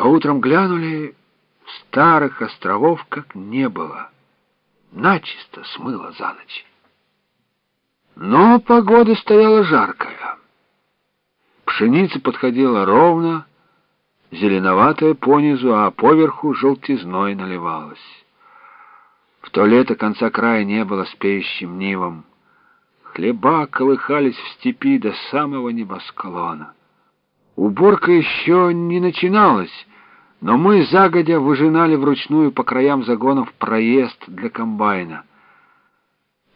А утром глянули, старых островов как не было. Начисто смыло за ночь. Но погода стояла жаркая. Пшеница подходила ровно, зеленоватая понизу, а поверху желтизной наливалась. В то лето конца края не было с пеющим нивом. Хлеба колыхались в степи до самого небосклона. Уборка еще не начиналась, но мы загодя выжинали вручную по краям загонов проезд для комбайна.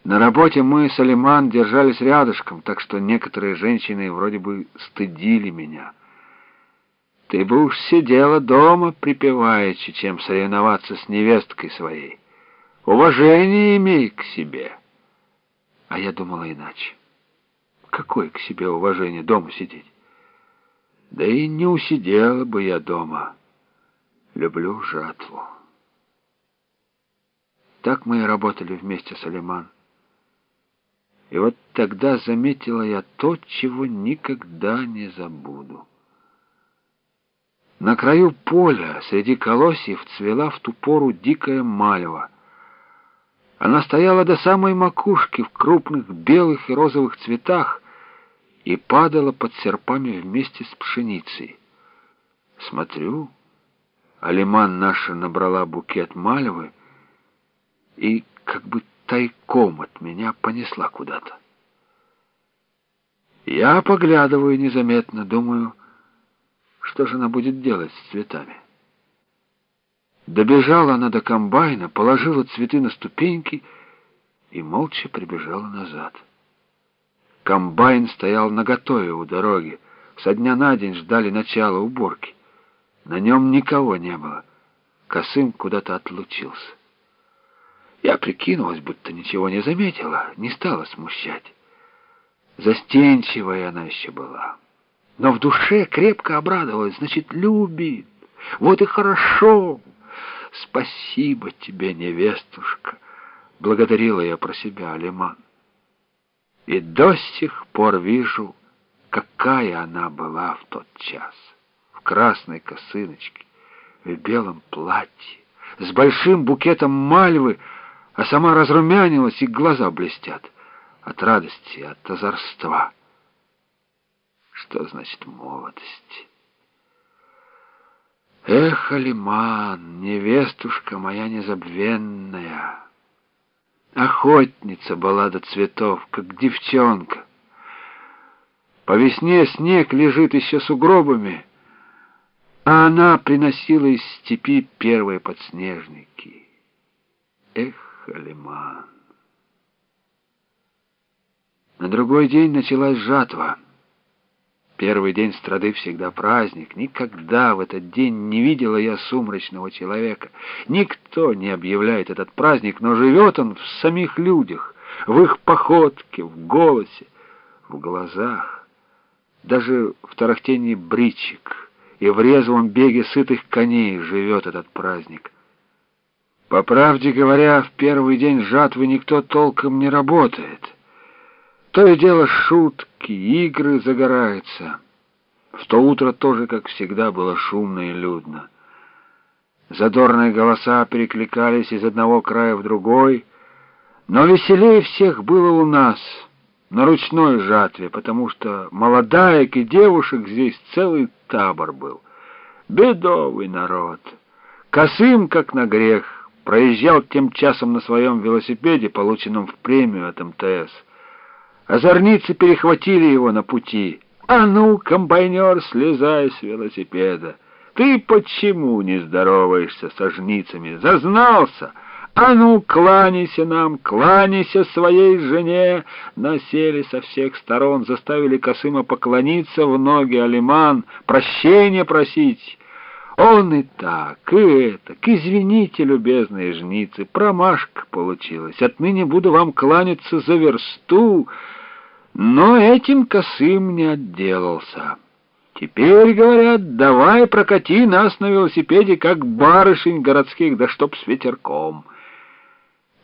На работе мы с Алиман держались рядышком, так что некоторые женщины вроде бы стыдили меня. Ты бы уж сидела дома, припеваючи, чем соревноваться с невесткой своей. Уважение имей к себе. А я думала иначе. Какое к себе уважение дома сидеть? Да и не усидела бы я дома. Люблю жатву. Так мы и работали вместе с Алиман. И вот тогда заметила я то, чего никогда не забуду. На краю поля среди колосьев цвела в ту пору дикая мальва. Она стояла до самой макушки в крупных белых и розовых цветах и падала под серпами вместе с пшеницей. Смотрю, Алиман наша набрала букет мальвы и как бы тайком от меня понесла куда-то. Я поглядываю незаметно, думаю, что же она будет делать с цветами. Добежала она до комбайна, положила цветы на ступеньки и молча прибежала назад. Комбайн стоял наготове у дороги. Со дня на день ждали начала уборки. На нем никого не было. Косым куда-то отлучился. Я прикинулась, будто ничего не заметила, не стала смущать. Застенчивая она еще была. Но в душе крепко обрадовалась, значит, любит. Вот и хорошо. Спасибо тебе, невестушка, благодарила я про себя Алиман. И до сих пор вижу, какая она была в тот час. Красной косыночке, в белом платье, с большим букетом мальвы, а сама разрумянилась, и глаза блестят от радости, от озорства. Что значит молодость? Эх, Алиман, невестушка моя незабвенная, Охотница была до цветов, как девчонка. По весне снег лежит еще сугробами, а она приносила из степи первые подснежники. Эх, Халиман. На другой день началась жатва. Первый день страды всегда праздник. Никогда в этот день не видела я сумрачного человека. Никто не объявляет этот праздник, но живет он в самих людях, в их походке, в голосе, в глазах. Даже в тарахтении бричек и в резвом беге сытых коней живет этот праздник. По правде говоря, в первый день жатвы никто толком не работает. То и дело шутки, игры загораются. В то утро тоже, как всегда, было шумно и людно. Задорные голоса перекликались из одного края в другой, но веселее всех было у нас, на ручной жатве, потому что молодаек и девушек здесь целый табор был. Бедовый народ, косым, как на грех, проезжал тем часом на своем велосипеде, полученном в премию от МТС. Озорницы перехватили его на пути. «А ну, комбайнер, слезай с велосипеда! Ты почему не здороваешься со жницами? Зазнался! А ну, кланяйся нам, кланяйся своей жене!» Насели со всех сторон, заставили Косыма поклониться в ноги Алиман, прощения просить. Он и так, и это. Извините, любезные жницы, промашка получилась. Отныне буду вам кланяться за версту. Но этим косым не отделался. Теперь, говорят, давай прокати нас на велосипеде, как барышень городских, да чтоб с ветерком.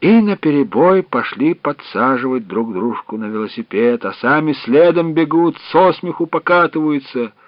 И наперебой пошли подсаживать друг дружку на велосипед, а сами следом бегут, со смеху покатываются —